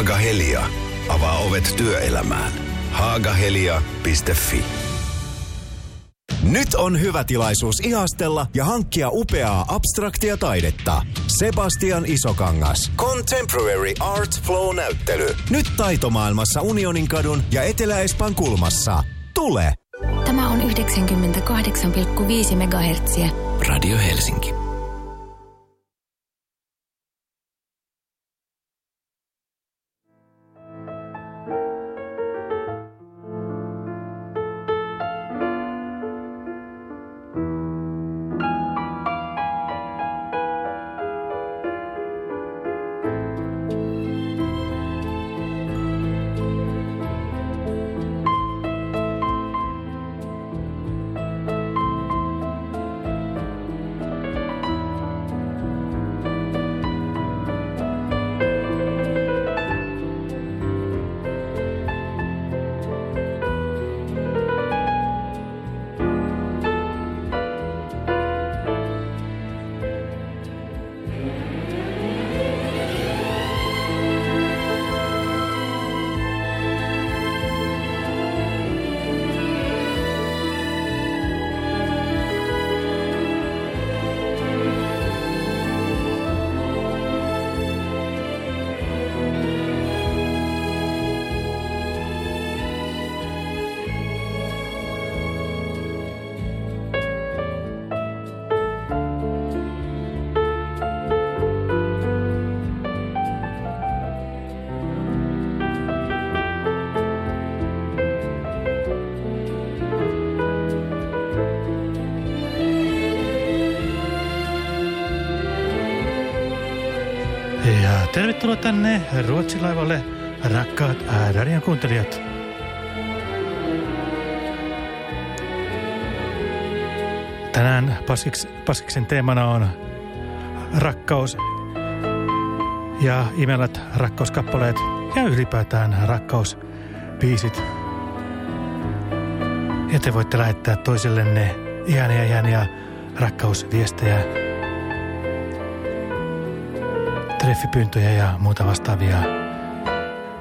Haaga Helia. Avaa ovet työelämään. Haagahelia.fi Nyt on hyvä tilaisuus ihastella ja hankkia upeaa abstraktia taidetta. Sebastian Isokangas. Contemporary Art Flow-näyttely. Nyt taitomaailmassa Unionin kadun ja Etelä-Espan kulmassa. Tule! Tämä on 98,5 MHz. Radio Helsinki. Ja tervetuloa tänne Ruotsilaivalle, rakkaat radion kuuntelijat. Tänään Paskiks, Paskiksen teemana on rakkaus ja imelät rakkauskappaleet ja ylipäätään rakkausbiisit. Ja te voitte lähettää toisellenne ihania ihania rakkausviestejä treffipyyntöjä ja muuta vastaavia.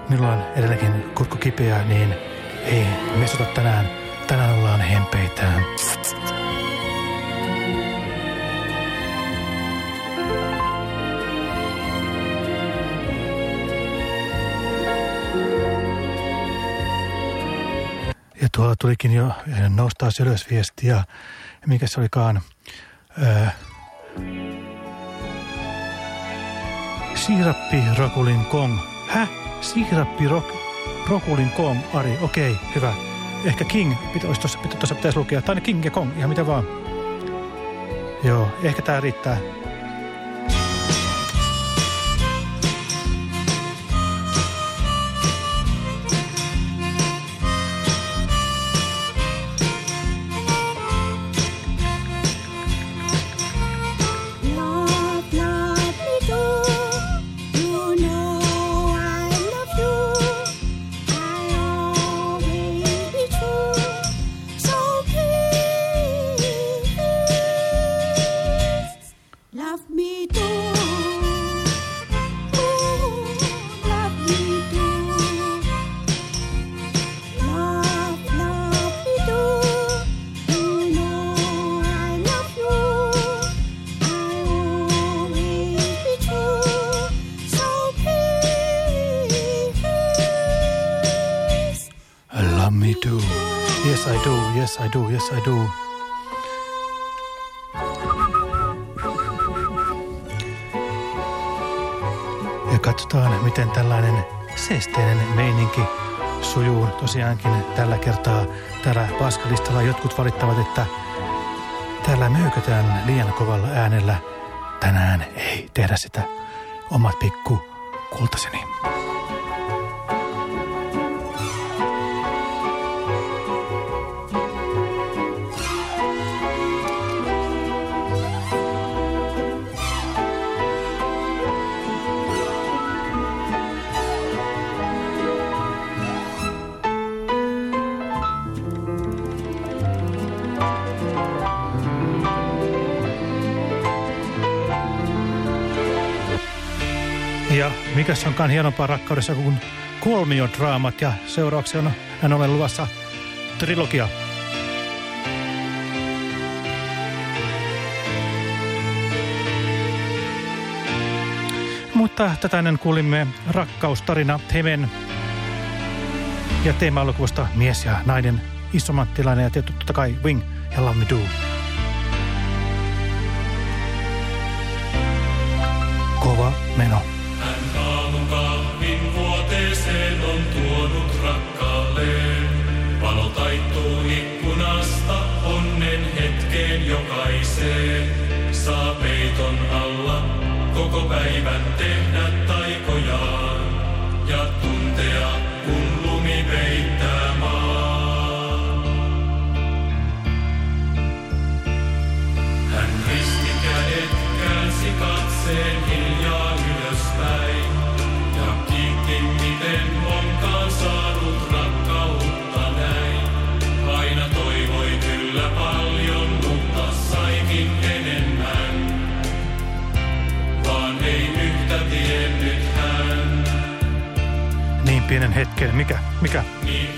Minulla on edelläkin kurkku kipeä, niin ei mesuta tänään. Tänään ollaan hempeitä. Ja tuolla tulikin jo noustaa ylös viestiä. Mikä se olikaan? Öö, Siirappi Rokulin Kong. Häh? Siirappi Rok, Rokulin Kong, Ari. Okei, hyvä. Ehkä King, pitä, tuossa, tuossa pitäisi lukea. Tai King ja Kong, ihan mitä vaan. Joo, ehkä tää riittää. Yes I do. Ja katsotaan, miten tällainen seesteinen meininki sujuu tosiaankin tällä kertaa. Täällä paskalistalla jotkut valittavat, että täällä möykötään liian kovalla äänellä. Tänään ei tehdä sitä omat pikku kultaseni. Mikäs onkaan hienompaa rakkaudessa kuin kolmiodraamat ja on näin ollen luvassa trilogia. Mutta tätä ennen kuulimme rakkaustarina Hemen ja teema-elokuvasta Mies ja nainen, Isomanttilainen ja tietysti totta kai Wing ja Love Me Do. Kova meno. Koko päivän tehdä Hetken. Mikä? Mikä? Niin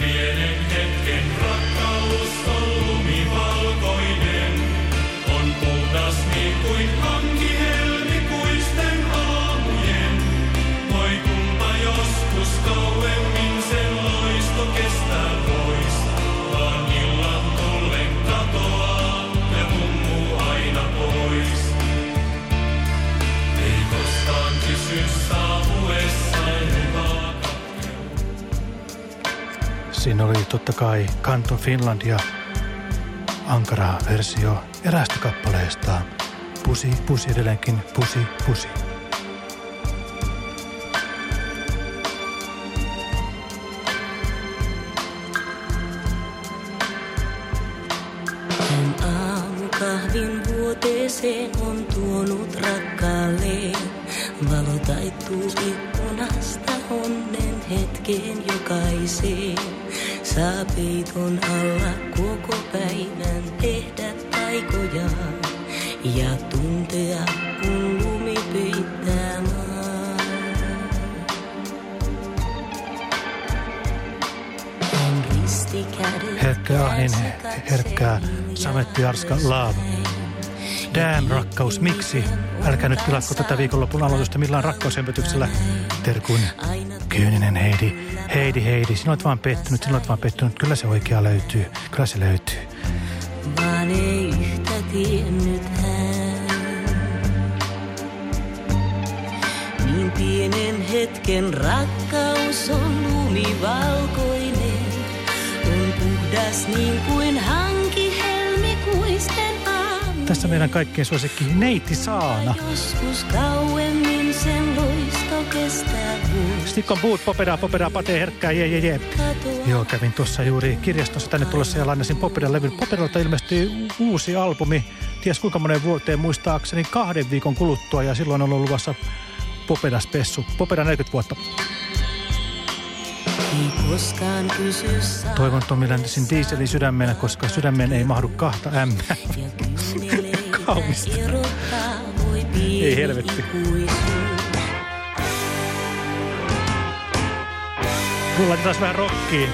totta kai Kanto Finland ja ankara versio eräästä kappaleesta. Pusi, pusi edelleenkin, pusi, pusi. Ja tuntea, kun lumi kädet Herkkää Ahin, herkkää Sametti Arska Love. Damn rakkaus, miksi? Älkää nyt pilatko tätä viikonlopun aloitusta millään rakkausempetyksellä. Terkun kyyninen Heidi. Heidi, Heidi, sinä olet vaan pettynyt, sinä olet vaan pettynyt. Kyllä se oikea löytyy, kyllä se löytyy. Hetken rakkaus on lumivalkoinen, on puhdas niin kuin hanki helmikuisten aamu. Tässä meidän kaikkien suosikki Neiti Saana. Joskus kauemmin sen loisto kestää vuosi. Stikon puut, popeda, popeda, pate, herkkää, jee, jee, jee. Joo, kävin tuossa juuri kirjastossa tänne tulossa ja lainasin Popedan levyn. Popedalta ilmestyi uusi albumi, ties kuinka monen vuoteen muistaakseni kahden viikon kuluttua ja silloin on ollut luvassa Popeda Spessu. Popeda 40 vuotta. Toivon Tommi Läntisin dieselin sydämenä, koska sydämeen ei mahdu kahta kymmelee Kaunista. Ei helvetti. ikuisuus. Laitetaan vähän rockiin.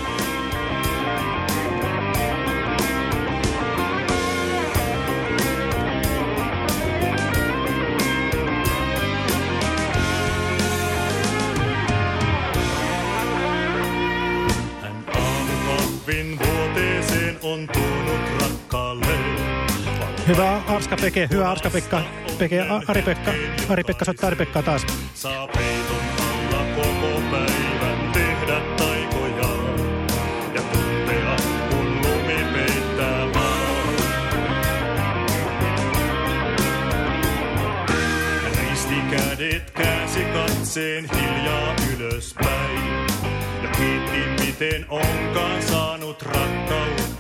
On tuonut rakkaalleen. Hyvä Arska Peke, hyvä Arska Pekka. Peke, Ari Pekka, Ari Pekka soittaa Ari Pekkaa taas. Saa peiton alla koko päivän tehdä taikojaan. Ja tuntea, kun lumi peittää maan. Risti kädet, käänsi katseen hiljaa ylöspäin. Ja kiitti, miten onkaan saanut rakkautta.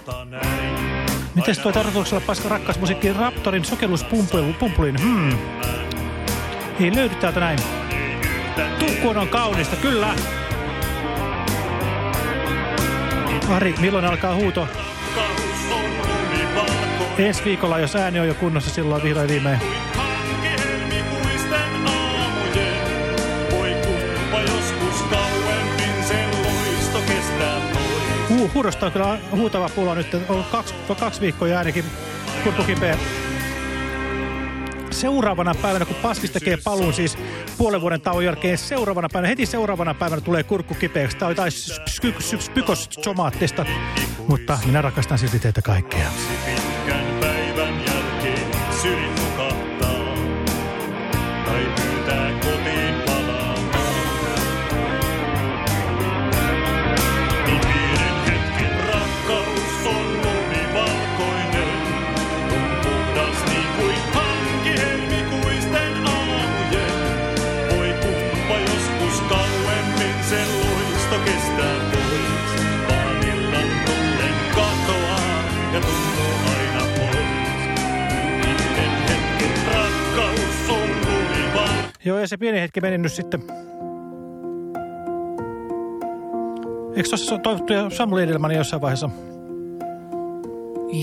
Mites toi tarkoituksella paska rakkas musiikki Raptorin sokelluspumpulin? Hmm. Ei löydy täältä näin. Tukkuun on kaunista, kyllä. Ari, milloin alkaa huuto? Ensi viikolla, jos ääni on jo kunnossa, silloin vihdoin viimein. Hu huudosta on kyllä huutava pula nyt. On ollut kaksi, kaksi viikkoa ja ainakin kurkkukipeä. Seuraavana päivänä, kun Paskis tekee paluun siis puolen vuoden tauon jälkeen, seuraavana päivänä, heti seuraavana päivänä tulee kurkku kipeäksi. Tämä on jotain mutta minä rakastan silti teitä kaikkea. Pitkän päivän jälkeen sydin Joo, ja se pieni hetki meni nyt sitten. Eikö tuossa toivottu jo Samuli Edelman jossain vaiheessa?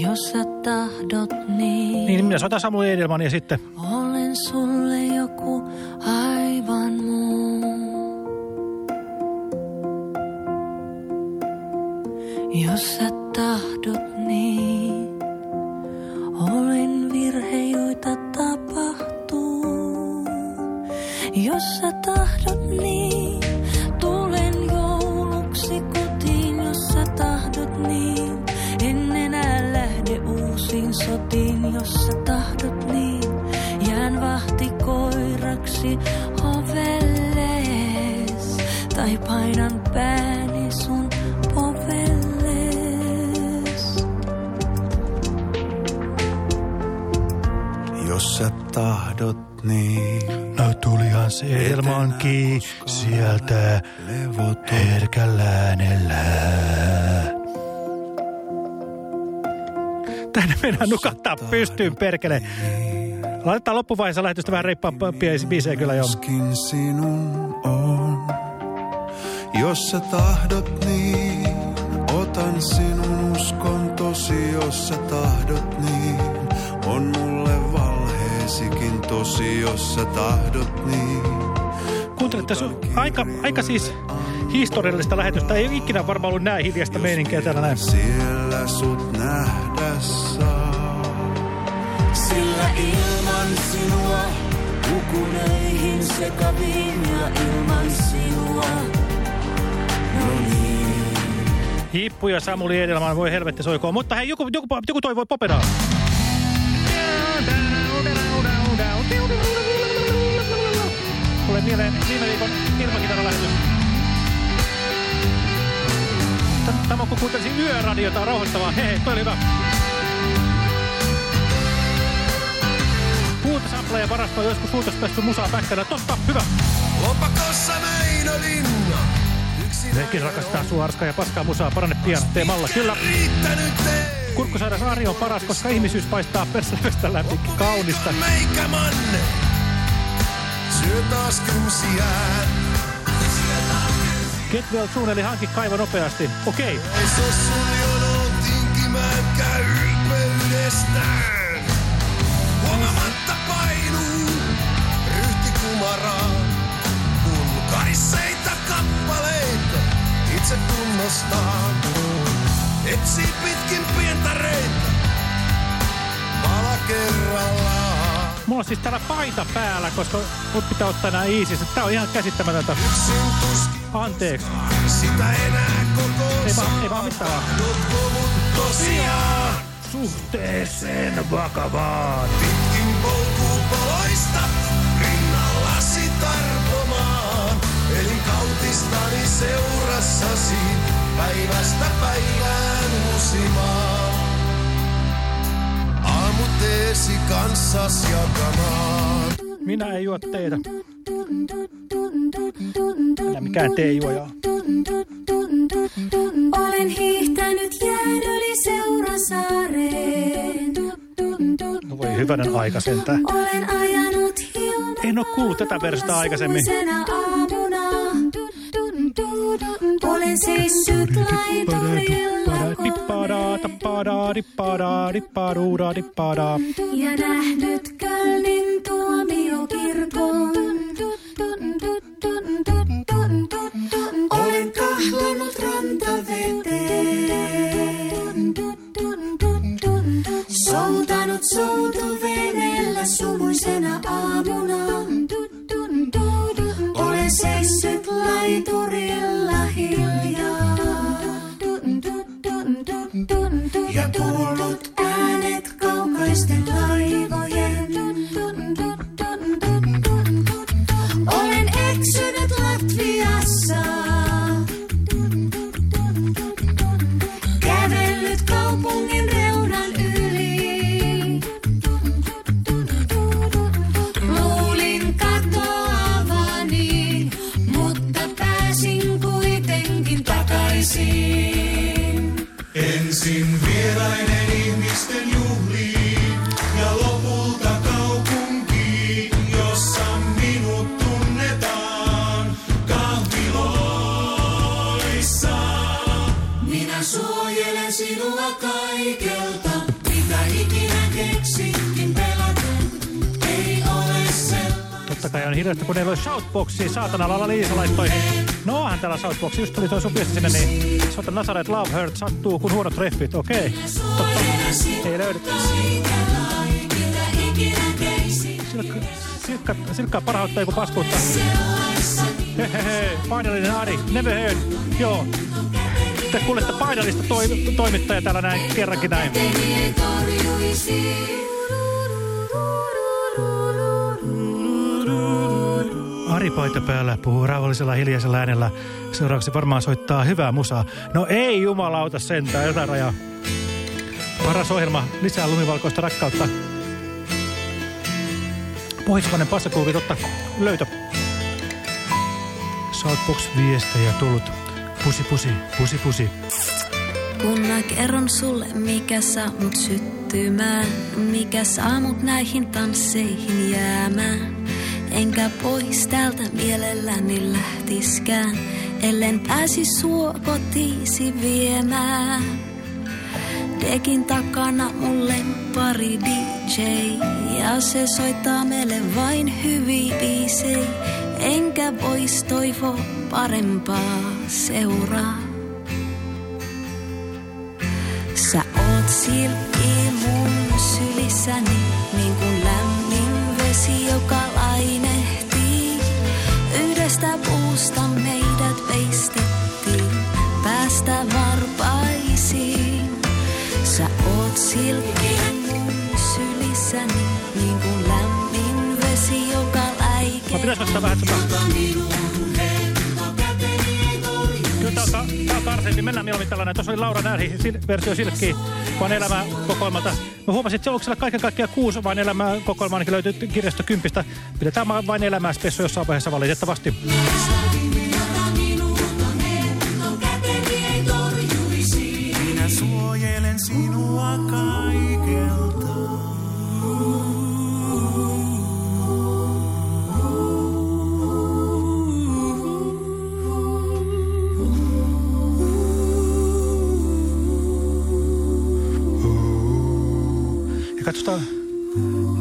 Jos sä tahdot niin, Niin, minä soitan Samuli Edelman ja sitten... olen sulle joku aivan muu. Jos sä tahdot niin, Jos sä tahdot niin, tulen jouluksi kotiin. Jos sä tahdot niin, en enää lähde uusiin sotiin. Jos sä tahdot niin, jään vahtikoiraksi ovelles. Tai painan pääni sun povelles. Jos sä tahdot niin, Edelmankin sieltä herkällä äänellä. Tänne mennään nukahtaa pystyyn, perkele. Laitetaan loppuvaiheessa lähetystä vähän reippaampia biisejä kyllä jo. sinun on. Jos sä tahdot niin, otan sinun uskon tosi, jos sä tahdot niin. On mulle valheesikin tosi, jos sä tahdot niin. Kuuntelette su- aika, aika siis historiallista lähetystä. Ei ikinä varmaan ollut näin hiljaista meininkiä täällä näin. Siellä sut nähdä saa. Sillä ilman sinua hukun öihin sekaviin ja ilman sinua. No niin. Hippu ja Samuli Edelman, voi helvetti soikoon. Mutta hei, joku, joku, joku toivoi poperaa. Viime viikon ilmakitaralähetys. Tämä on kun kuuntelisin yöradiota rauhoittavaa. Hehe, toi oli hyvä. Huutosampleja varastoi joskus huutospessu musaa päkkänä. Totta, hyvä. Lopakossa Väinö Linna. Yksin Mekin rakastaa sua arskaa ja paskaa musaa. Paranne pian teemalla. Kyllä. riittänyt ei. Kurkkusairas Ari on paras, koska ihmisyys paistaa perselevestä läpi. Kaunista. Meikä manne. Syö taas kynsiään. Get well eli hanki kaivo nopeasti. Okei. Ei sossun jonoon tinkimään käy ylpeydestään. Painuu ryhti kumaraan. Kun kappaleita itse tunnostaa. Etsii pitkin. Pala kerrallaan. Mulla on siis täällä paita päällä, koska mut pitää ottaa nää iisissä. Tää on ihan käsittämätöntä. Anteeksi. sitä enää koko Ei vaan, ei vaan mitään vaan. Suhteeseen vakavaan. Pitkin polkupoloista rinnallasi tarpomaan. Elin kautistani seurassasi päivästä päivään uusimaan. Aamuteesi kanssas jakamaan. Minä en juo teitä. Minä mikään teejuoja. Olen hiihtänyt jään yli Seurasaareen. No voi hyvänen aika sentään. Olen ajanut hilmaa. En oo kuullut tätä versiota aikaisemmin. Aamuna. Olen seissyt laiturilla dippadaa, dippadaa, dippaduudaa. Ja nähnyt Kölnin tuomiokirkon. Olen kahlanut rantaveteen. Soutanut soutuveneellä sumuisena aamuna. Olen seissyt laiturilla. Hirveästi, kun ei ole shoutboxia saatana lailla Liisa laittoi. No onhan täällä shoutboxi, just tuli toi sun viesti sinne, niin soita Nazaret Love Hurt, sattuu kun huonot treffit, okei. Totta, ei löydy. Silkka, silkkaa parhautta joku paskuutta. Hehehe, painallinen Ari, never heard, joo. Te kuulette painallista toi, toimittaja täällä näin, kerrankin näin. Ari paita päällä puhuu rauhallisella hiljaisella äänellä. Seuraavaksi varmaan soittaa hyvää musaa. No ei jumalauta sentään, jotain rajaa. Paras ohjelma, lisää lumivalkoista rakkautta. Pohjoismainen passaklubi, totta, löytö. Shoutbox-viestejä tullut. Pusi, pusi, pusi, pusi. Kun mä kerron sulle, mikä saa mut syttymään, mikä saa mut näihin tansseihin jäämään. Enkä pois täältä mielelläni lähtiskään, ellen pääsi sua kotiisi viemään. Dekin takana mulle pari DJ ja se soittaa meille vain hyviä biisejä. Enkä vois toivoa parempaa seuraa. Sä oot silkki mun sylissäni, niin kuin lämmin vesi, joka lainehtii. Yhdestä puusta meidät veistettiin, päästä varpaisiin. Sä oot silkki sylissäni, niin kuin lämmin vesi, joka. Mä vähän. Tarsempi. Mennään mieluummin tällainen. Tuossa oli Laura Närhi sil- versio Silkki vain elämää kokoelmalta. Mä huomasin, että se onko siellä kaiken kaikkiaan kuusi vain elämää kokoelmaa, ainakin löytyy kirjasto kympistä. Pidetään vaan vain elämää spessu jossain vaiheessa valitettavasti. Minä suojelen sinua kaikelta. Katsotaan,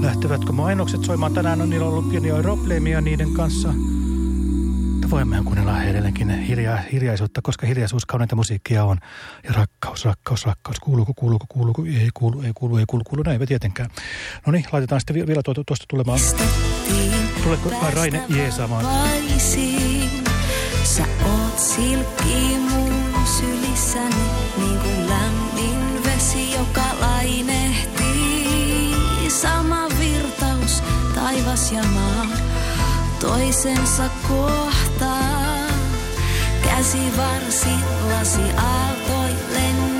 lähtevätkö mainokset soimaan. Tänään on niillä ollut pieniä probleemia niiden kanssa. Mutta voimmehan kuunnella edelleenkin hiljaa, hiljaisuutta, koska hiljaisuus kauneinta musiikkia on. Ja rakkaus, rakkaus, rakkaus. Kuuluuko, kuuluuko, kuuluuko, ei kuulu, ei kuulu, ei kuulu, kuulu. Näin me tietenkään. No niin, laitetaan sitten vi- vielä tuo- tuosta tulemaan. Tuleeko Raine jeesaamaan? Vaisiin. Sä oot silkki mun sylissäni, taivas ja maa, toisensa kohtaa. Käsi varsillasi aaltoillen, niin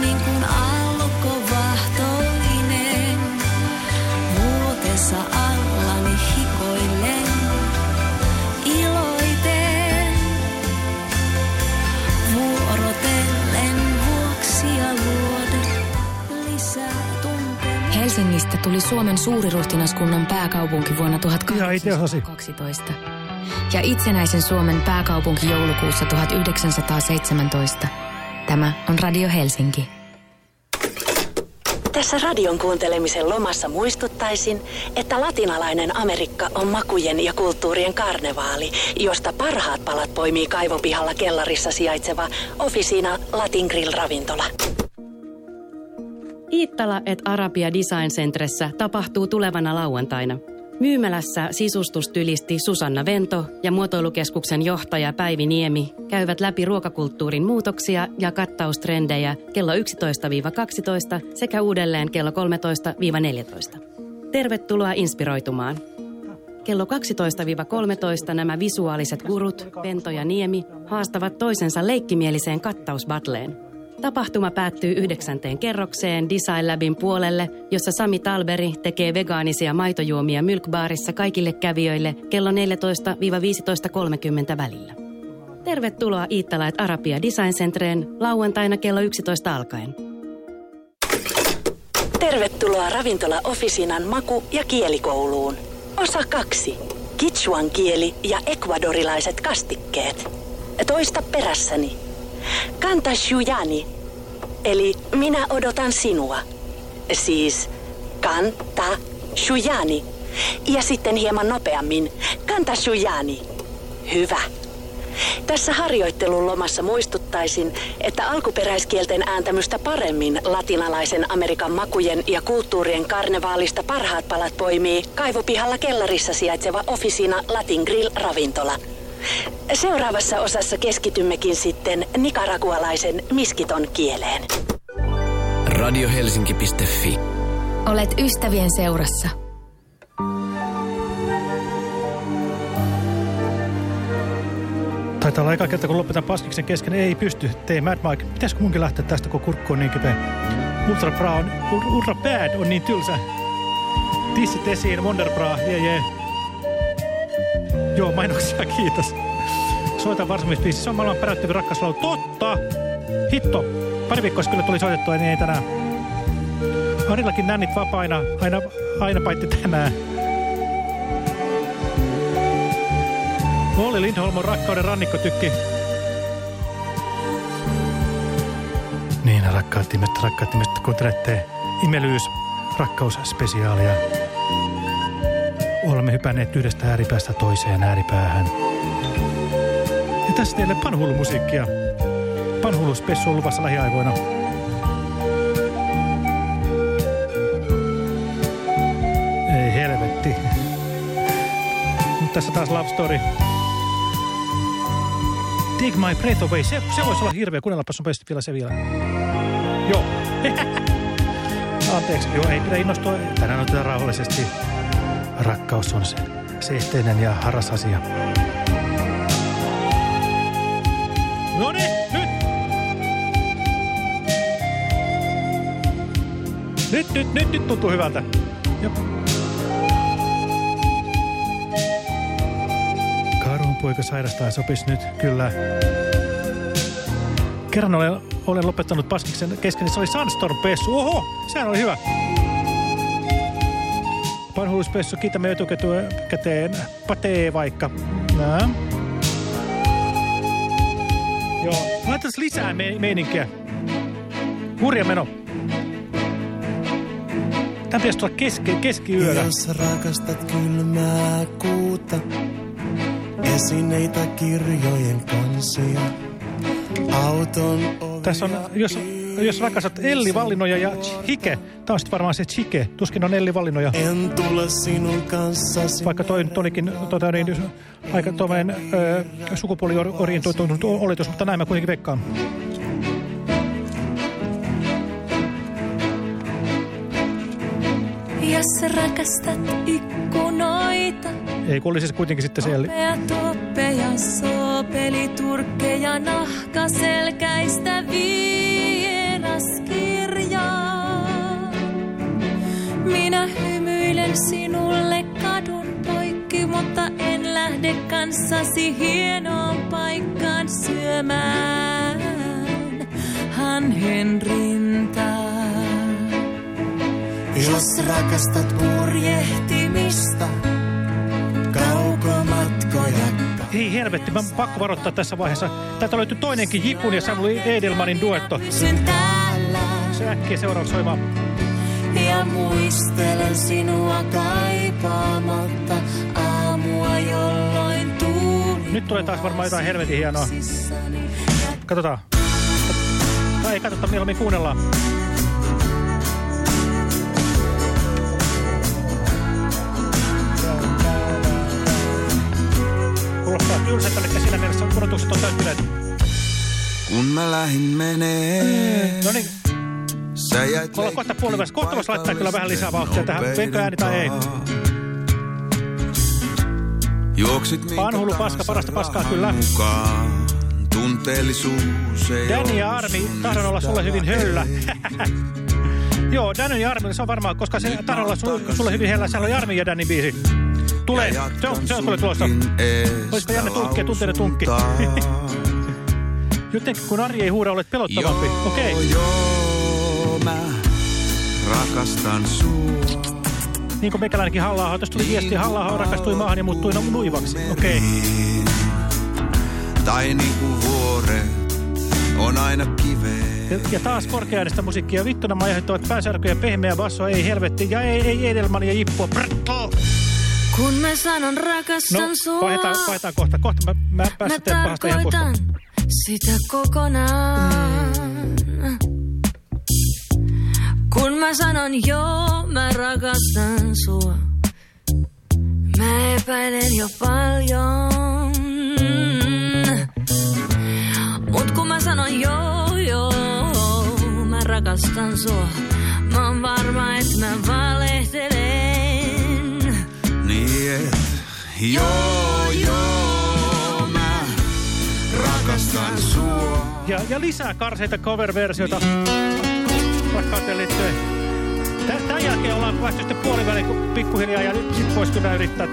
Helsingistä tuli Suomen suuriruhtinaskunnan pääkaupunki vuonna Ja itse osasi. 1812 ja itsenäisen Suomen pääkaupunki joulukuussa 1917. Tämä on Radio Helsinki. Tässä radion kuuntelemisen lomassa muistuttaisin, että latinalainen Amerikka on makujen ja kulttuurien karnevaali, josta parhaat palat poimii kaivopihalla kellarissa sijaitseva Officina Latin Grill Ravintola. Iittala et Arabia Design Centressä tapahtuu tulevana lauantaina. Myymälässä sisustustylisti Susanna Vento ja muotoilukeskuksen johtaja Päivi Niemi käyvät läpi ruokakulttuurin muutoksia ja kattaustrendejä kello 11-12 sekä uudelleen kello 13-14. Tervetuloa inspiroitumaan. Kello 12-13 nämä visuaaliset gurut, Vento ja Niemi, haastavat toisensa leikkimieliseen kattausbatleen. Tapahtuma päättyy yhdeksänteen kerrokseen Design Labin puolelle, jossa Sami Talberi tekee vegaanisia maitojuomia Milkbaarissa kaikille kävijöille kello 14-15.30 välillä. Tervetuloa Iittalait Arabia Design Centreen lauantaina kello 11 alkaen. Tervetuloa ravintola Officinan maku- ja kielikouluun. Osa kaksi. Kichuan kieli ja ekvadorilaiset kastikkeet. Toista perässäni. Kanta shujani, eli minä odotan sinua. Siis kanta shujani. Ja sitten hieman nopeammin. Kanta shujani. Hyvä. Tässä harjoittelun lomassa muistuttaisin, että alkuperäiskielten ääntämystä paremmin latinalaisen Amerikan makujen ja kulttuurien karnevaalista parhaat palat poimii kaivopihalla kellarissa sijaitseva Officina Latin Grill ravintola. Seuraavassa osassa keskitymmekin sitten nikaragualaisen miskiton kieleen. Radiohelsinki.fi Olet ystävien seurassa. Taitaa olla eka kerta, kun lopetan paskiksen kesken. Ei pysty. Tee Mad Mike. Pitäisikö munkin lähteä tästä, kun kurkku on niin kipeä? Ultra Bra on, Ultra Bad on niin tylsä. Tissit esiin, Wonder Bra, jee jee. Joo, mainoksia, kiitos. Soitan varsinaispiisi. Se on maailman päräyttävin rakkas laulu. Totta! Hitto! Pari viikkoa kyllä tuli soitettua, niin ei tänään. Arillakin nännit vapaina, aina, aina paitsi tänään. Olli Lindholm on rakkauden rannikkotykki. Niin, rakkaat ihmiset, rakkaat ihmiset, kuuntelette Imelyys rakkausspesiaalia. Olemme hypänneet yhdestä ääripäästä toiseen ääripäähän. Ja tässä teille panhulumusiikkia. Panhuluspessu on luvassa lähiaikoina. Ei helvetti. Mutta tässä taas Love Story. Take my breath away. Se, se voisi olla hirveä. Kuunnellaanpas nopeasti vielä se vielä. Joo. Anteeksi. Joo, ei pidä innostua. Tänään otetaan rauhallisesti. Rakkaus on se seesteinen ja harras asia. No niin, nyt! Nyt, nyt, nyt, nyt tuntuu hyvältä. Jop. Karhun poika sairastaa sopis nyt, kyllä. Kerran olen, olen lopettanut paskiksen kesken, niin se oli Sunstorm-pessu. Oho, sehän oli hyvä. Panhuluspessu, kiitämme etukäteen. Patee vaikka. Nää. Joo, laitetaan lisää me meininkiä. Hurja meno. Tämä pitäisi tulla keski keskiyöllä. Jos rakastat kylmää kuuta, esineitä kirjojen kansia, auton Tässä on, jos, jos rakastat Elli Vallinoja ja Hike, tämä on sitten varmaan se Chike, tuskin on Elli Vallinoja. En tule sinun kanssasi. Vaikka toi nyt olikin tota, niin, aika tuommoinen sukupuoliorientoitunut oletus, mutta näin mä kuitenkin veikkaan. Jos rakastat ikkunoita, Ei, kun oli siis kuitenkin sitten se Elli. toppeja, soopeliturkkeja, nahkaselkäistä Minä hymyilen sinulle kadun poikki, mutta en lähde kanssasi hienoon paikkaan syömään hanhen rintaa. Jos rakastat purjehtimista, kaukomatkoja. Ei helvetti, mä pakko varoittaa tässä vaiheessa. Täältä löytyy toinenkin Jikun ja Samuli Edelmanin duetto. Pysyn täällä Se äkkiä seuraavaksi soimaan. ja muistelen sinua kaipaamatta aamua, jolloin tuuli. Nyt tulee taas varmaan jotain helvetin hienoa. Katsotaan. Tai ei katsota, mieluummin kuunnellaan. kuulostaa tylsältä, eli siinä mielessä odotukset on täyttyneet. Kun mä lähin menee. No niin, Jäit ollaan kohta puolivässä. Kohta voisi laittaa kyllä vähän lisää vauhtia tähän. Menkö ääni tai ei? Juoksit minkä Vanhulu paska, parasta paskaa kyllä. mukaan. Tunteellisuus ei Danny ja Armi, tahdon olla sulle hyvin höllä. Joo, Danny ja Armi, se on varmaan, koska se tahdon olla su, sulle hyvin höllä. Siellä oli Armi ja Danny biisi. Tulee, Ja se on, se on kyllä tulossa. Olisiko Janne tunkki ja tunteinen tunkki? Jotenkin kun Ari ei huuda, olet pelottavampi. Okei. Okay. Mä rakastan sua. Niin kuin meikäläinenkin halla tuli viesti, halla rakastui maahan ja muuttui nu- nuivaksi. Okei. Okay. Tai niinku vuoret on aina kiveen. Ja, ja taas korkeaäänistä musiikkia. Vittu nämä aiheuttavat pääsärkyjä, pehmeä basso, ei helvetti. Ja ei, ei Edelman ja Jippua. Brrrr. Kun mä sanon rakastan No, sua, vaihdetaan, vaihdetaan kohta. Kohta mä, mä mä päästän pahasta ihan tarkoitan sitä kokonaan. Kun mä sanon joo, mä rakastan sua. Mä epäilen jo paljon. Mut kun mä sanon joo, joo, mä rakastan sua. Mä oon varma, että mä valehtelen. Niin et, joo, joo, mä rakastan sua. Ja, ja lisää karseita cover-versioita liittyen. Tä- Tämän jälkeen ollaan päästy sitten puoliväliin kun pikkuhiljaa ja nyt sit vois kyllä yrittää.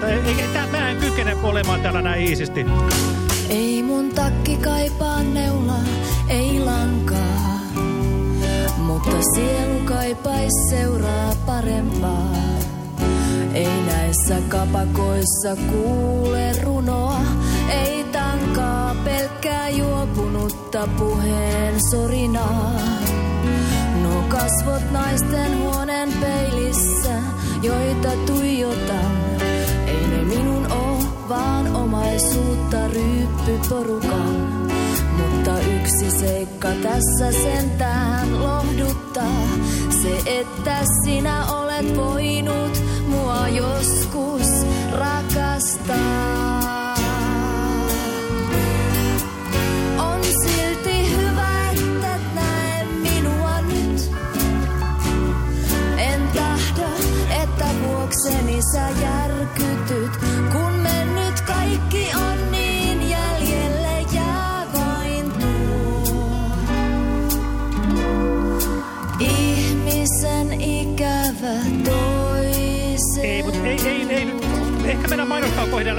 Tää, mä en kykene olemaan täällä näin iisisti. Ei mun takki kaipaa neulaa, ei lankaa. Mutta sielu kaipais seuraa parempaa. Ei näissä kapakoissa kuule runoa, ei tankaa pelkkää juopunutta puheen sorinaa. Kasvot naisten huoneen peilissä, joita tuijotan. Ei ne minun oo, vaan omaisuutta ryyppyporukan. Mutta yksi seikka tässä sentään lohduttaa. Se, että sinä olet voinut mua joskus rakastaa.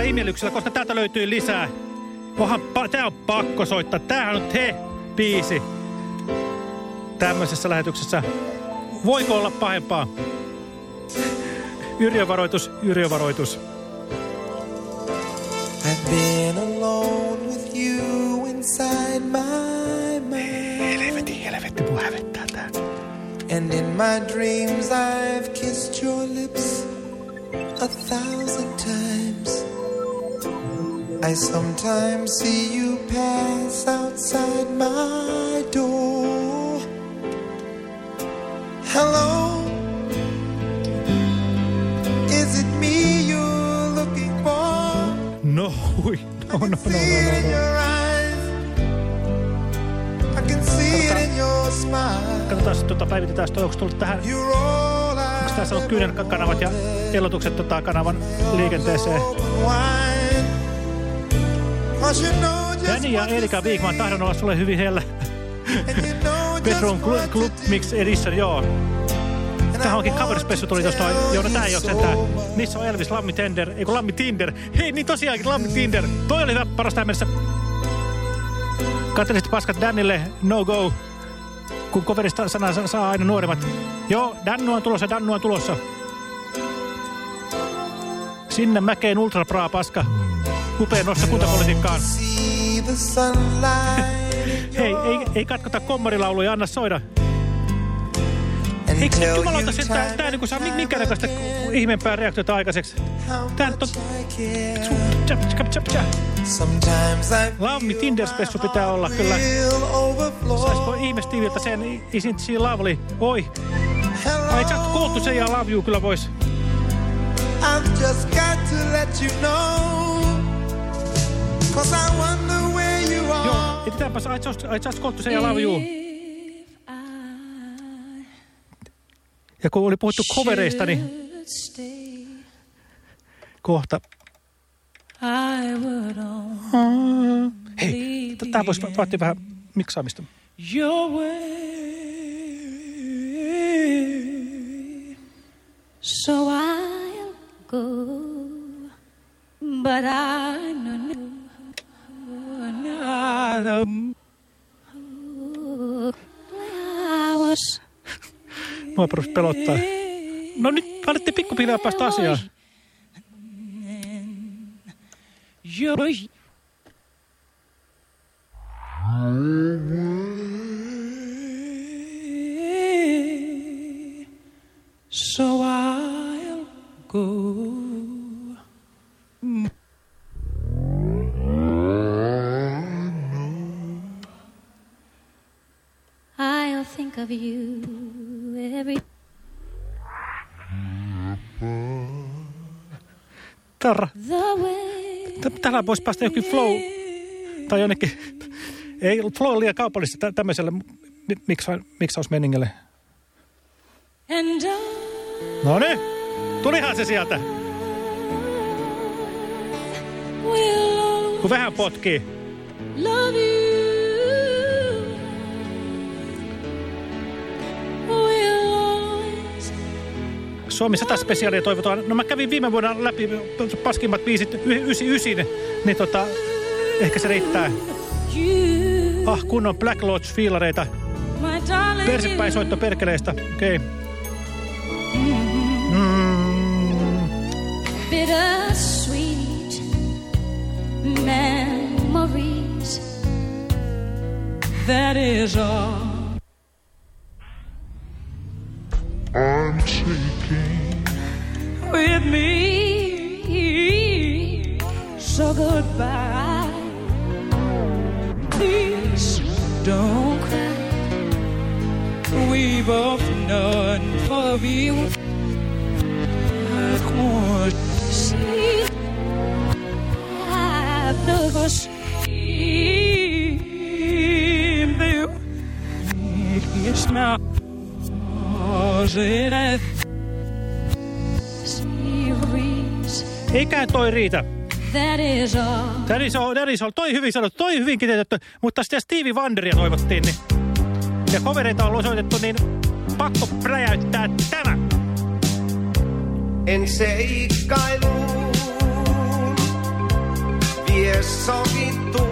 Näillä imelyksillä, koska täältä löytyy lisää. Ohan, tää on pakko soittaa. Tämähän on he biisi tämmöisessä lähetyksessä. Voiko olla pahempaa? Yrjövaroitus, yrjövaroitus. I've been alone with you inside my mind. Helvetti, helvetti, mua hävettää tää. And in my dreams I've kissed your lips a thousand times. I sometimes see you pass outside my door. Hello, is it me you're looking for? No. No, no, no, no, See it in no, your eyes. I can see it in your smile. Katsotaan, tota, päivitetään, onko tullut tähän. Onko tässä ollut kanavat ja elotukset tota, kanavan liikenteeseen? wine. Danny ja Erika Wigman, tahdon olla sulle hyvin hellä. Bedroom Club. Mix Edition, joo. Tähän onkin coverspessu to tuli noin. tell Joo, no tää ei oo much. Missä on Elvis Lammi Tender? Ei kun Lammi Tinder. Hei, niin tosiaankin Lammi Tinder. Toi oli hyvä paras tähän mennessä. Paskat Danille, no go. Kun coverista sana sa- saa aina nuoremmat. Joo, Dannu on tulossa, Dannu on tulossa. Sinne mäkeen ultra paska. Upea nosta kuntapolitiikkaan. See the sunlight Hei, ei, ei katkota kommarilauluja, anna soida. and Eikö se jumalauta sen, tää, time tää niinku saa minkäännäköistä ihmeempää reaktiota aikaiseksi. how Tää nyt on... Lammi Tinder-spessu pitää olla, kyllä. will overflow. Saisiko ihmestiiviltä sen Isn't She Lovely? Oi. Ai sä oot koottu sen ja Love You kyllä vois. I've just got to let you know Cause I wonder where you are. Joo, etsitääpäs I just, I just got to say I love you. Ja kun oli puhuttu covereista, niin kohta. I would only Hei, tämä voisi vaatia vähän miksaamista. your way. So I'll go, but I know Mua perus pelottaa. No nyt alettiin pikkupiljaa päästä asiaan. So I'll go. I'll think of you every Tarra. the way. Tä- Tällä voisi päästä jokin flow tai jonnekin. Ei flow on liian kaupallista tä- tämmöiselle mi- miksa- miksausmeningelle. No niin, tulihan se sieltä. Kun vähän potkii. love you. Suomi 100 spesiaalia toivotaan. No mä kävin viime vuonna läpi paskimmat biisit, y- 99, niin tota, ehkä se riittää. Ah, kunnon Black Lodge-fiilareita. My darling. Persepäin soitto perkeleistä. Okei. Okay. Mm. Bittersweet. That is all. Είμαι το Ρίτσα. That is all. That is all, that is all. Toi hyvin sanottu, toi hyvin kiteytetty. Mutta sitten Stevie Wonderia toivottiin, niin ja covereita on osoitettu, niin pakko präjäyttää tämä. En seikkailuun vie sovittuun.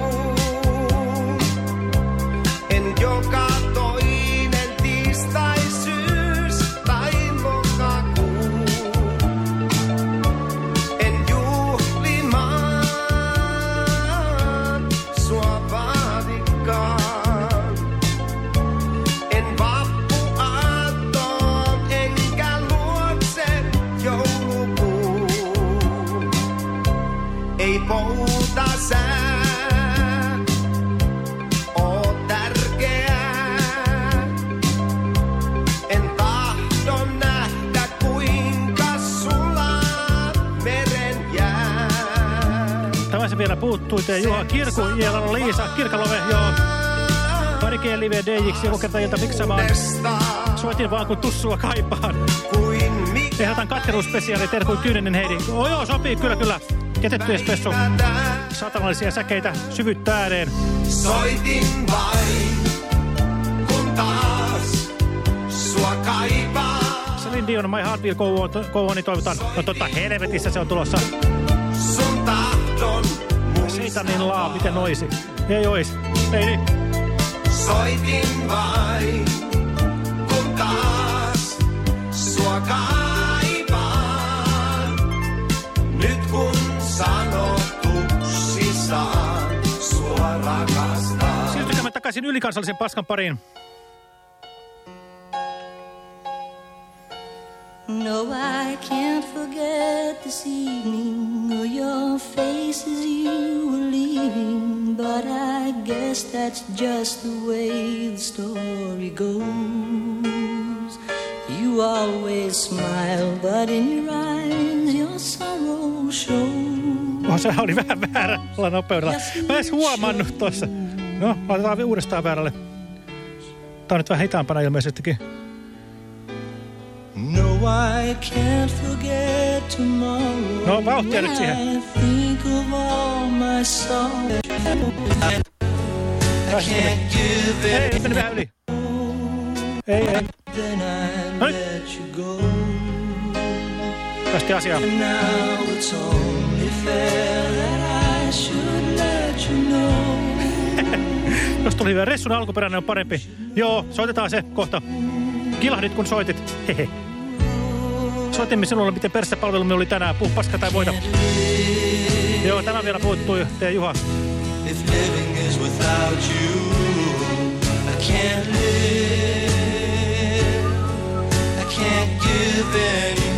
Te Juha Kirku, Jelala Liisa, Kirkalove, joo. Parikin live DJiksi joku kerta ilta miksamaan. Soitin vaan kun tussua kaipaan. Ehdotan katkeruusspesiaali, terkui Kyyninen Heidi. Oh, joo, sopii, kyllä, kyllä. Jätetty espresso. Satanallisia säkeitä, syvyyttä ääreen. Soitin vain, kun taas sua kaipaa. Celine Dion, My Heart Will Go On, go on niin toivotan. No totta helvetissä se on tulossa. Seitanin laa, miten oisi? Ei ois. Ei niin. Soitin vain, kun taas sua kaipaan. Nyt kun sanotuksi saan sua rakastaa. Siirtykäämme takaisin ylikansallisen paskan pariin. No, I can't forget this evening or your face as you were leaving. But I guess that's just the way the story goes. You always smile, but in your eyes your sorrow shows. Oh, se oli vähän väärällä nopeudella. Mä en huomannut tuossa. No, laitetaan uudestaan väärälle. Tää on nyt vähän hitaampana ilmeisestikin. No, I can't forget tomorrow. No, vauhtia nyt siihen. Think of all my sorrow. I can't give Ei, it meni vähän yli. Ei, ei. then I Noin. let you go. Päästiin asiaan. And now it's only fair that I should let you know. Jos tuli hyvä. Ressun alkuperäinen on parempi. Joo, soitetaan se kohta. Kilahdit kun soitit. Hehe. Soitimme sinulle, miten persepalvelumme oli tänään. Puhu paska tai voita. Joo, tämä vielä puuttui, te Juha. Can't live. I can't give anymore.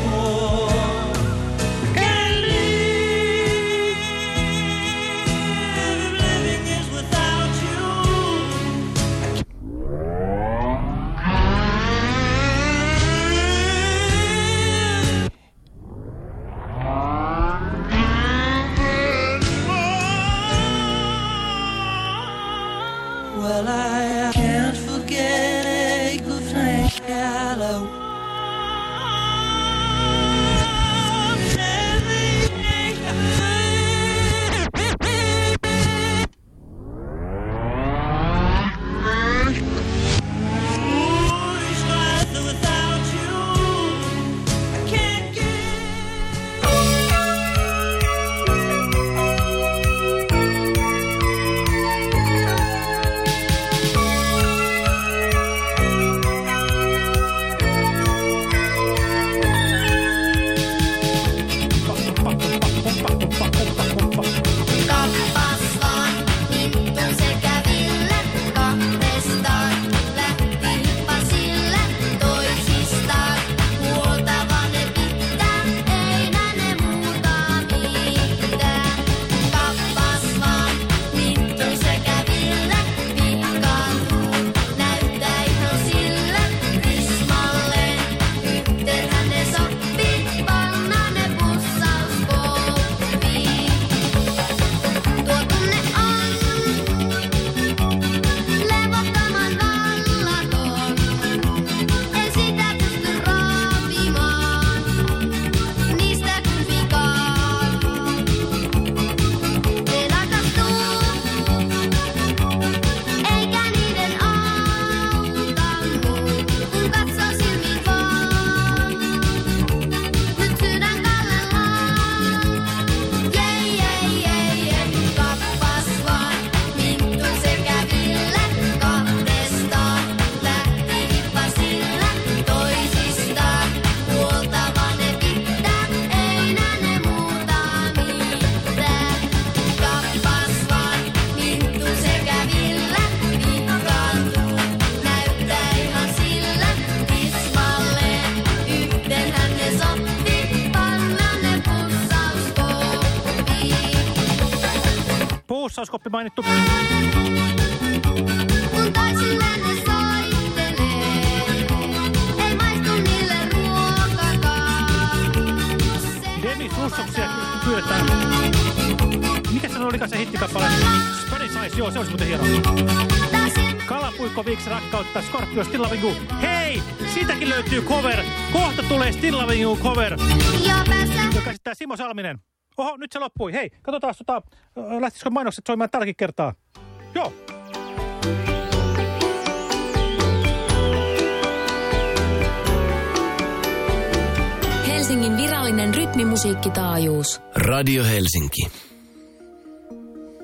Puussauskoppi mainittu. Kun pyydetään. Mikä se olikaan se hittikappale? Spanish Size, joo, se olisi muuten hieno. Kalapuikko Viks rakkautta, Scorpio Still Loving You. Hei, siitäkin löytyy cover. Kohta tulee Still Loving You cover, joka esittää Simo Salminen. Oho, nyt se loppui. Hei, katsotaan, tota, äh, lähtisikö mainokset soimaan tälläkin kertaa. Joo. Helsingin virallinen rytmimusiikkitaajuus. Radio Helsinki.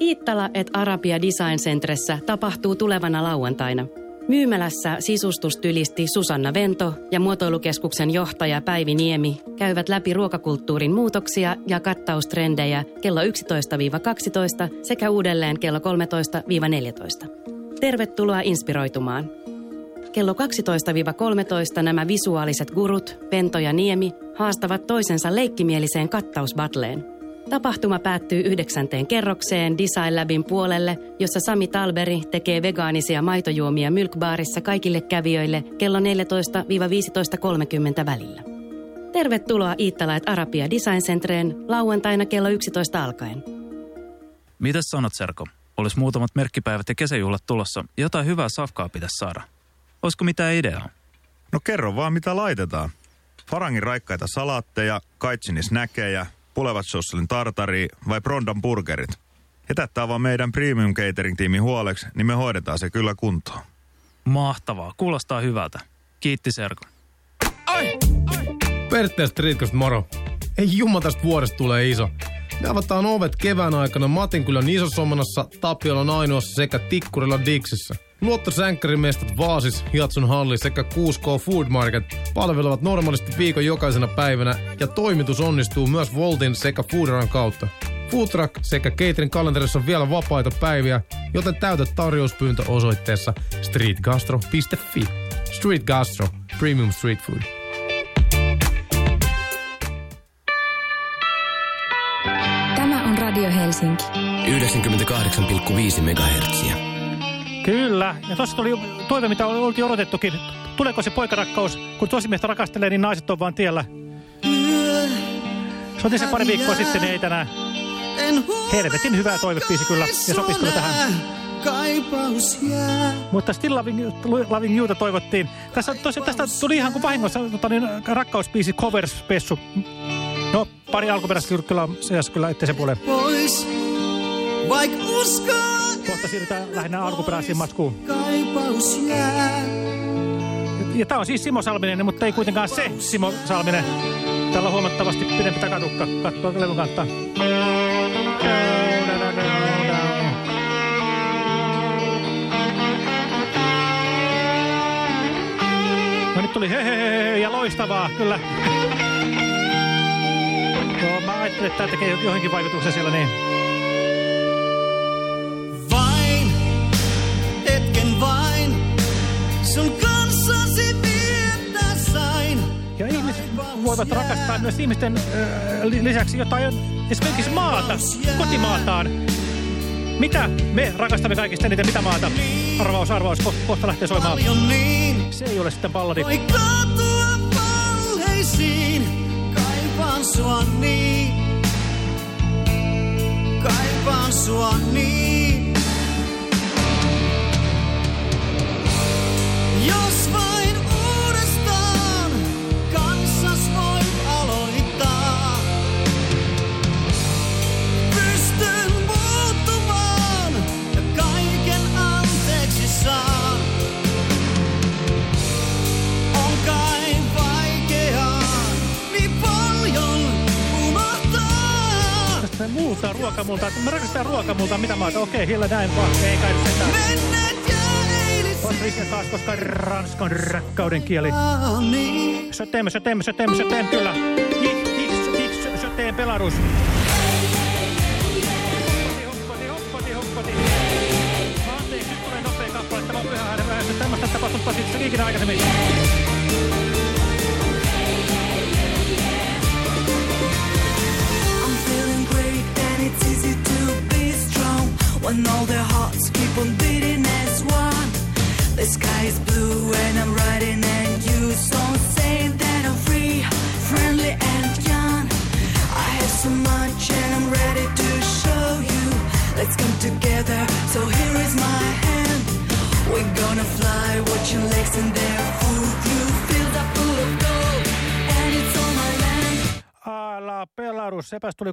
Iittala et Arabia Design Centressä tapahtuu tulevana lauantaina. Myymälässä sisustustylisti Susanna Vento ja muotoilukeskuksen johtaja Päivi Niemi käyvät läpi ruokakulttuurin muutoksia ja kattaustrendejä kello 11-12 sekä uudelleen kello 13-14. Tervetuloa inspiroitumaan. Kello 12-13 nämä visuaaliset gurut, Vento ja Niemi, haastavat toisensa leikkimieliseen kattausbatleen. Tapahtuma päättyy yhdeksänteen kerrokseen Design Labin puolelle, jossa Sami Talberi tekee vegaanisia maitojuomia Milkbaarissa kaikille kävijöille kello 14-15.30 välillä. Tervetuloa Iittalait Arabia Design Centereen lauantaina kello 11 alkaen. Mitäs sanot, Serko? Olis muutamat merkkipäivät ja kesäjuhlat tulossa. Jotain hyvää safkaa pitäisi saada. Olisiko mitään ideaa? No kerro vaan, mitä laitetaan. Farangin raikkaita salaatteja, kaitsini snäkejä, pulevat sosselin tartari vai Brondan burgerit. Jätättää vaan meidän premium catering-tiimin huoleksi, niin me hoidetaan se kyllä kuntoon. Mahtavaa. Kuulostaa hyvältä. Kiitti, Serko. Pertti ja Streetcast moro. Ei jumma tästä vuodesta tulee iso. Me avataan ovet kevään aikana Matinkylän isosomenassa, Tapiolan ainoassa sekä Tikkurilla Dixissä. Luottosänkkärimestat Vaasis, Hiatsun halli sekä 6K Food Market palvelevat normaalisti viikon jokaisena päivänä ja toimitus onnistuu myös Voltin sekä Foodaran kautta. Foodtruck sekä Catering kalenterissa on vielä vapaita päiviä, joten täytä tarjouspyyntö osoitteessa streetgastro.fi. Street Gastro, Premium Street Food. Tämä on Radio Helsinki. 98,5 MHz. Kyllä, ja tuossa tuli toive, mitä oltiin odotettukin. Tuleeko se poikarakkaus, kun tosimiestä rakastelee, niin naiset on vaan tiellä. Soitin se pari viikkoa sitten, niin ei tänään. Helvetin hyvä toivepiisi kyllä, ja sopisi kyllä tähän. Kaipaus jää. Mutta Still Loving, Loving Youta toivottiin. Tässä, tosi, tästä tuli ihan kuin vahingossa tota, niin, rakkauspiisi covers-pessu. No, pari alkuperäistä kyllä on kyllä ettei sen puoleen. Pois, vaik uskoo, Kohta siirrytään lähinnä alkuperäisiin matkuun. kaipaus jää. Ja tämä on siis Simo Salminen, mutta ei kuitenkaan se Simo Salminen. Täällä on huomattavasti pidempi takatukka. Katsoa levyn kantaa. No nyt tuli hehehe ja loistavaa, kyllä. Joo, mä ajattelin, että tämä tekee johonkin vaikutuksen siellä niin. Voivat rakastaa myös ihmisten li- lisäksi jotain, esimerkiksi maata, kotimaataan. Mitä me rakastamme kaikista eniten, mitä maata? Arvaus, arvaus, ko kohta lähtee soimaan. Niin, Se ei ole sitten balladi. voi kaatua valheisiin. Kaipaan sua niin, kaipaan sua niin. Jos vain me muuta ruokamulta. Mä rakastan ruokamulta. Mitä maata? Okei, hillä näin vaan. Ei kai ja eiliset Patricia taas, koska ranskan rakkauden kieli. Söteemme, söteemme, söteemme, söteemme, kyllä. Belarus. Hoppati, hoppati, hoppati. Mä anteeksi, nyt tulee nopea kappale. Tämä on pyhä vähässä. Tämmöistä tapahtunut pasitse ikinä aikaisemmin. It's easy to be strong when all their hearts keep on beating as one. The sky is blue and I'm riding and you song saying that I'm free, friendly and young. I have so much and I'm ready to show you. Let's come together. So here is my hand. We're gonna fly, watching legs and their Ala Belarus, sepäs tuli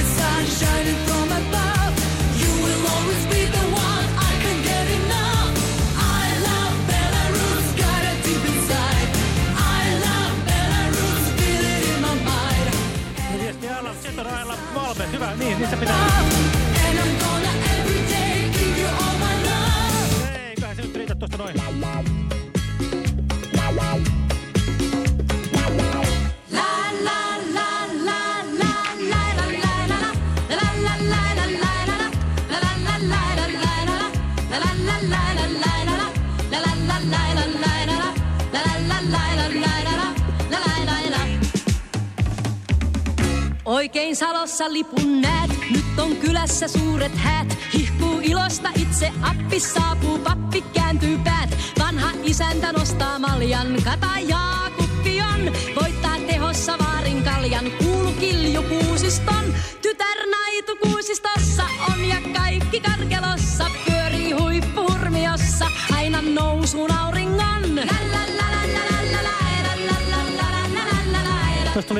sun shining from Salossa lipun näet, Nyt on kylässä suuret häät, hihkuu ilosta itse appi saapuu,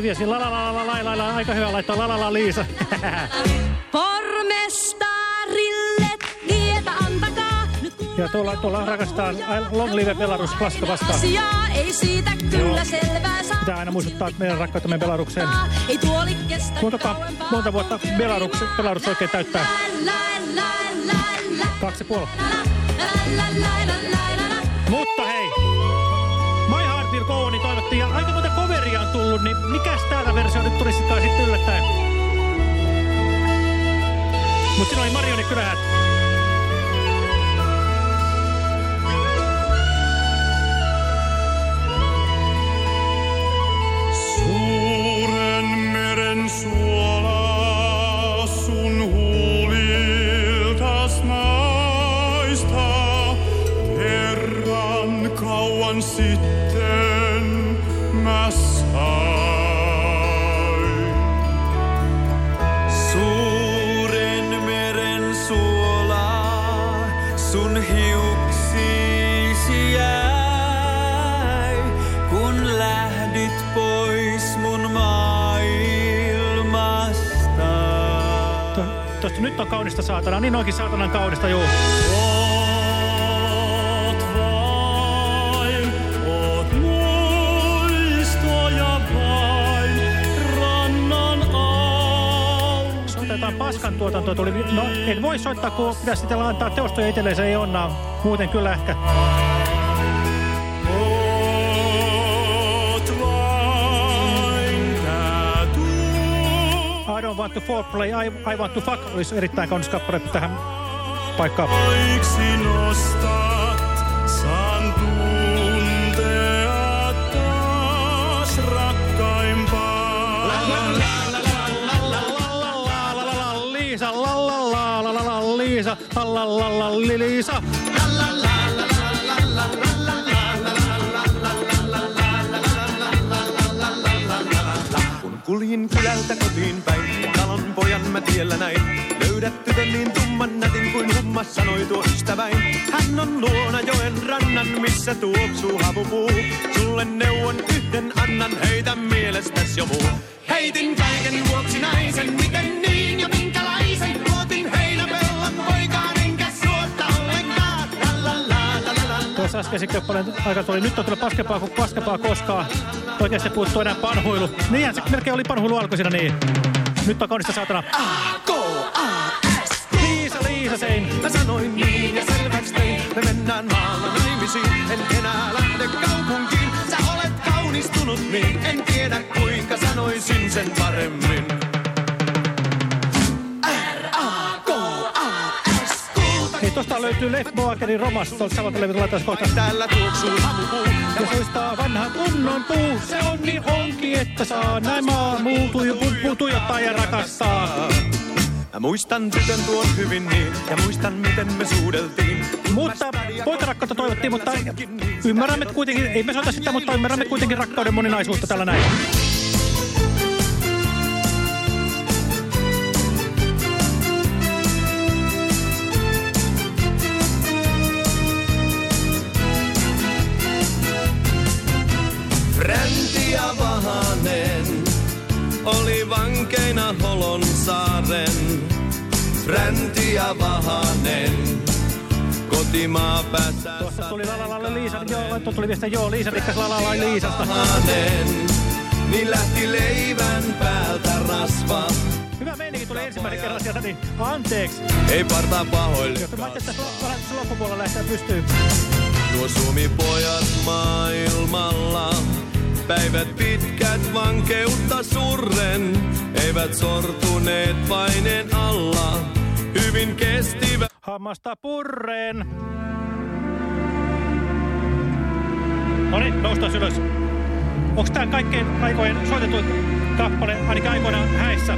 viesti, la la la la la la la, aika hyvä laittaa la la la Liisa. Pormestarille tietä antakaa. Nyt Ja tuolla, tuolla rakastetaan I Long Live Belarus Klaska vastaan. asiaa ei siitä kyllä selvää saa. Pitää aina muistuttaa meidän rakkautamme Belarukseen. Ei tuoli kestä Kuinka monta vuotta Belarus, Belarus oikein täyttää? Kaksi ja puoli. Mutta hei, My Heart Will Go Onin toivottiin ja aika monta on tullut, niin mikäs täällä versio nyt tulisikaan sitten yllättäen? Mut siinä oli Marioni Kylähät. Saatana, niin onkin saatanan kaunista, juu. Soitetaan paskan tuotantoa. Tuli, no, en voi soittaa, kun pitäisi sitten antaa teostoja itselleen, se ei onnaa. Muuten kyllä ehkä. To foreplay, I, I want to fuck olisi erittäin kaunis kappale tähän paikkaan. Tuiksi nostat, saan tuntea taas rakkaimpaa. Liisa, la la la la la la Liisa, la la la la li- Liisa. Kun kuljin kylältä kotiin pojan mä tiellä näin. Löydät tytön niin tumman nätin kuin hummas sanoi tuo ystäväin. Hän on luona joen rannan, missä tuoksuu havupuu. Sulle neuvon yhden annan, heitä mielestäs jo muu. Heitin kaiken vuoksi naisen, miten niin ja minkälaisen. Luotin heinäpellon poikaan, enkä suotta ollenkaan. Tuossa äskeisen kappaleen aika tuli. Nyt on kyllä paskempaa kuin paskempaa koskaan. Oikeasti puuttuu enää panhuilu. Niinhän se melkein oli panhuilu alkuisena niin. Nyt on kaunista saatana. Liisa, Liisa Sein. Mä sanoin niin ja selväks tein, me mennään maalla naimisiin. En enää lähde kaupunkiin, sä olet kaunistunut niin. En tiedä kuinka sanoisin sen paremmin. Hei, tosta löytyy Left Boakerin romas. Tuolta samalta levyltä laitaisi kohta. Täällä tuoksuu havupuu. Ja soistaa vanha kunnon puu. Se on niin onkin, että saa näin maa muu tuiju, pu, tuijottaa ja rakastaa. Mä muistan tytön tuon hyvin niin, ja muistan miten me suudeltiin. Mutta poikarakkautta toivottiin, mutta ymmärrämme kuitenkin, ei me sitä, mutta ymmärrämme kuitenkin rakkauden moninaisuutta tällä näin. Oli vankeina Holon saaren. Fränti ja Vahanen kotimaa päässä Tuossa tuli la la la la Liisa, joo, tuossa tuli viestiä, joo, Liisa rikkas la la la Liisasta. Vahanen, niin lähti leivän päältä rasva. Hyvä meininki tuli ensimmäisen kerran sieltä, niin anteeksi. Ei partaa pahoille. Jos mä ajattelin, että loppupuolella lähtee pystyy. Nuo suomipojat maailmalla, päivät pitkät vankeutta surren, eivät sortuneet paineen alla, hyvin kestivät. Hammasta purreen. No niin, noustaan ylös. Onks tää kaikkein aikojen soitetuin kappale, ainakin aikoinaan häissä?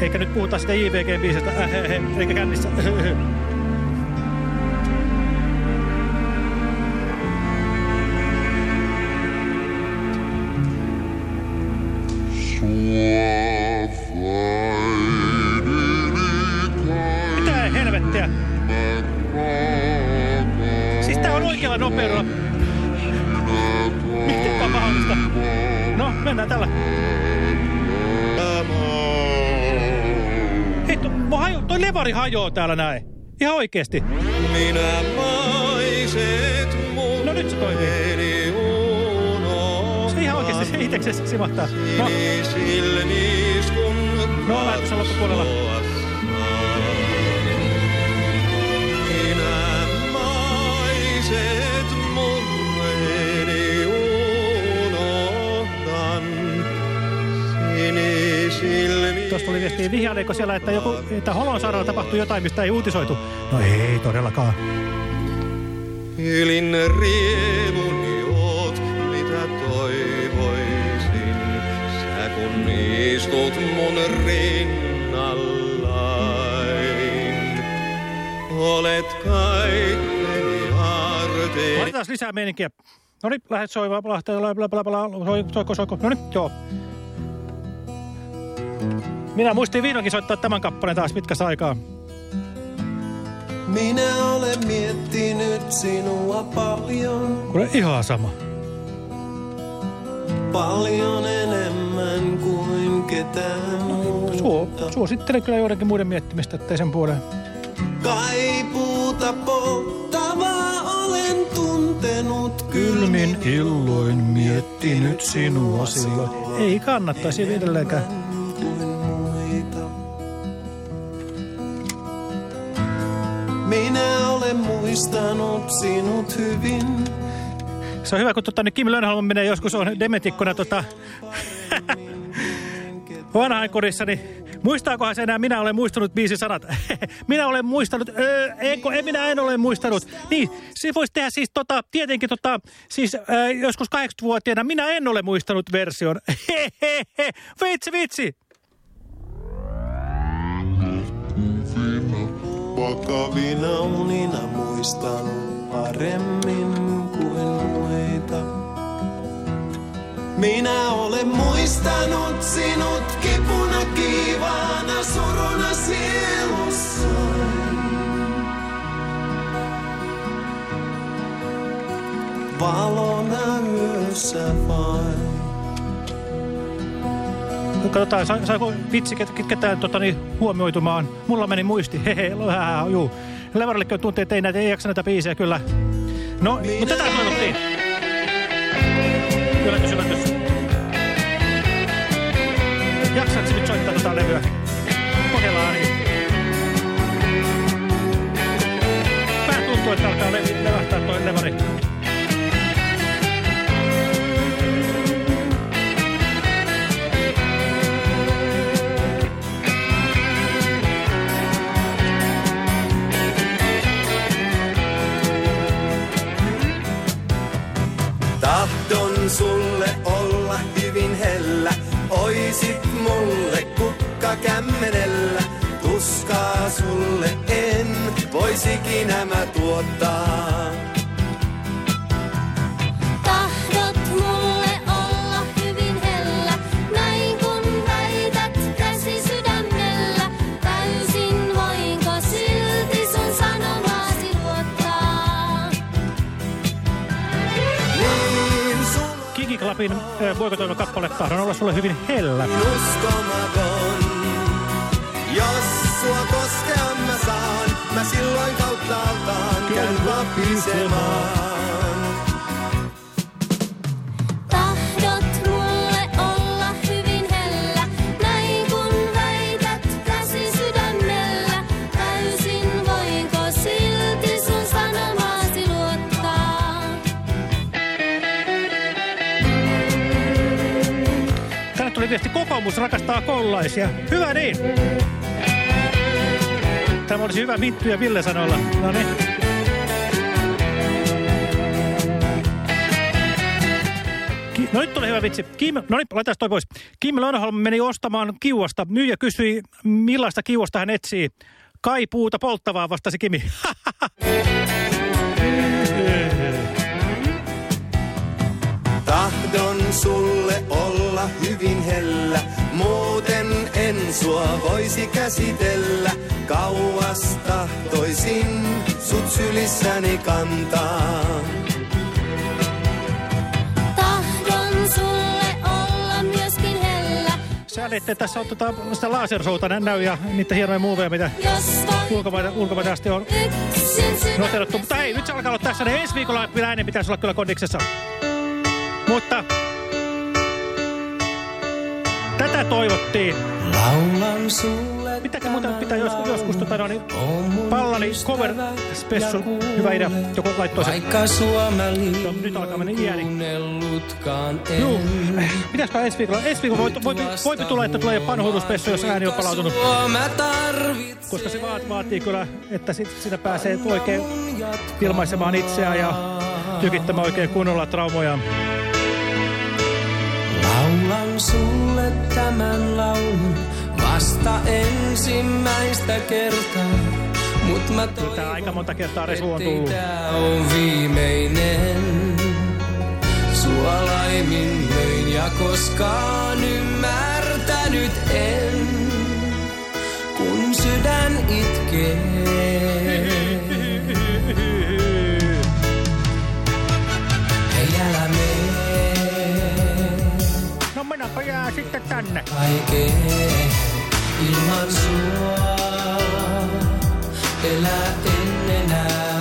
Eikä nyt puhuta sitä JVG-biisistä, äh, äh, äh, eikä kännissä. Mitä helvettiä? Siis tää on oikealla nopeudella. Miten on mahdollista? No, mennään tällä. Hitto, mä hajo, toi levari hajoaa täällä näin. Ihan oikeesti. Minä maiset mun No nyt se toimii. Iteksessä simahtaa. No, no lähetyksen loppupuolella. Minä maiset murheeni unohdan sinisilmi. Tuossa tuli viestiä, vihjaileeko siellä, että, joku, että Holon saarella tapahtui jotain, mistä ei uutisoitu. No ei todellakaan. Ylin riemuni kun istut mun rinnallain. Olet kaikkeni arteeni. Laitetaan lisää meininkiä. No niin, lähdet soimaan, lähtee, bla bla bla bla, soi, soiko, soiko. No niin, joo. Minä muistin vihdoinkin soittaa tämän kappaleen taas pitkästä aikaa. Minä olen miettinyt sinua paljon, Kuule ihan sama. paljon enemmän ketään muuta. Suo, suosittelen kyllä joidenkin muiden miettimistä, ettei sen puoleen. Kaipuuta polttavaa olen tuntenut Kylmin illoin miettinyt sinua silloin. Ei kannattaisi edelleenkään. Minä olen muistanut sinut hyvin. Se on hyvä, kun tota, niin Kim Lönnholm menee joskus on dementikkona tota, vanhainkodissa, niin muistaakohan se enää minä olen muistanut biisin sanat? minä olen muistanut, öö, enko, en, minä en ole muistanut. Niin, se voisi tehdä siis tota, tietenkin tota, siis öö, joskus 80-vuotiaana, minä en ole muistanut version. vitsi, vitsi. Vakavina unina muistan paremmin Minä olen muistanut sinut kipuna kiivaana suruna sielussa. Valona yössä vain. Katsotaan, sa saako vitsi ket- ketään tota, niin, huomioitumaan. Mulla meni muisti. Hehe, juu. Levarillekin on tunteet, ei, näitä, ei jaksa näitä biisejä kyllä. No, mutta tätä toivottiin. Yllätys, yllätys. Jaksatko nyt soittaa tota levyä? Kokeillaan niin. Vähän tuntuu, että alkaa le levähtää toi levari. Sulle olla hyvin hellä, oisit mulle kukka kämmenellä. Tuskaa sulle en vois ikinä mä tuottaa. Clubin äh, boikotoima kappale tahdon olla sulle hyvin hellä. uskomaton. Jos sua koskea mä saan, mä silloin kauttaaltaan käyn vapisemaan. Kokoomus rakastaa koululaisia. Hyvä niin. Tämä olisi hyvä Minttu ja Ville sanoilla. No niin. No nyt tuli hyvä vitsi. Kim, no niin, laitetaan toi pois. Kim Lönholm meni ostamaan kiuasta. Myyjä kysyi, millaista kiuasta hän etsii. Kai puuta polttavaa, vastasi Kimi. Tahdon sulle olla hyvin hellä, muuten en sua voisi käsitellä. Kauas tahtoisin sut sylissäni kantaa. Tahdon sulle olla myöskin hellä. Sääli, että tässä on tota, sitä lasershowta nä- näy ja niitä hienoja muuveja, mitä ulkomaita, ulkomaita asti on noterattu. Mutta hei, nyt se alkaa olla tässä. Niin ensi viikolla vielä ennen pitäisi olla kyllä kondiksessa. Mutta tätä toivottiin. Laulan sulle Mitäkin muuta pitää joskus, joskus tota, no, niin, Pallani cover special, hyvä idea, joku laittoi sen. Vaikka sua mä Joo, Nyt alkaa mennä iäni. Juu, pitäisikö ensi viikolla? Ensi viikolla voi, voi, voi tulla, että tulee panhuiluspessu, jos ääni on palautunut. Koska se vaat, vaatii kyllä, että sit, siinä pääsee oikein ilmaisemaan itseään ja tykittämään oikein kunnolla traumoja. Laulan sulle tämän laulun vasta ensimmäistä kertaa. Mut mä Kyllä tää aika monta kertaa Resu on tullut. on viimeinen. Sua laiminlöin ja koskaan ymmärtänyt en, kun sydän itkee. Minäpä jää sitten tänne. kaikkeen ilman sua. Elää en enää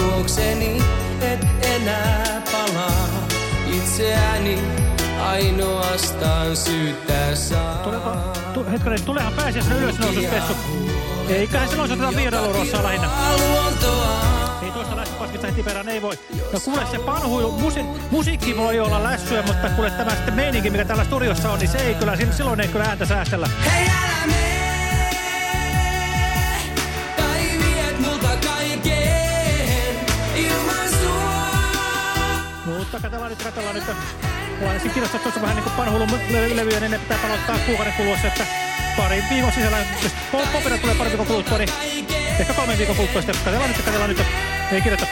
luokseni et enää palaa itseäni ainoastaan syyttää saa. Tuleeko, tu, hetkinen, tulehan pääsiäisenä ylösnoususpessu. Eiköhän se oteta viidellä rossaa lähinnä. Ei toista lässypaskista heti perään, ei voi. No kuule se panhuilu, musi, musiikki voi olla lässyä, mutta kuule tämä sitten meininki, mikä täällä studiossa on, niin se ei kyllä, silloin ei kyllä ääntä säästellä. Hei älä mene, katsellaan nyt, katsellaan nyt. Mulla ensin kirjastaa tuossa vähän niin kuin panhuilun le- levyjä, niin ne pitää palauttaa kuukauden kuluessa, että parin viikon sisällä, jos po- popina tulee pari viikon kuluttua, niin ehkä kolmen viikon kuluttua sitten. Katsellaan nyt, katsellaan nyt. Ei kirjoita.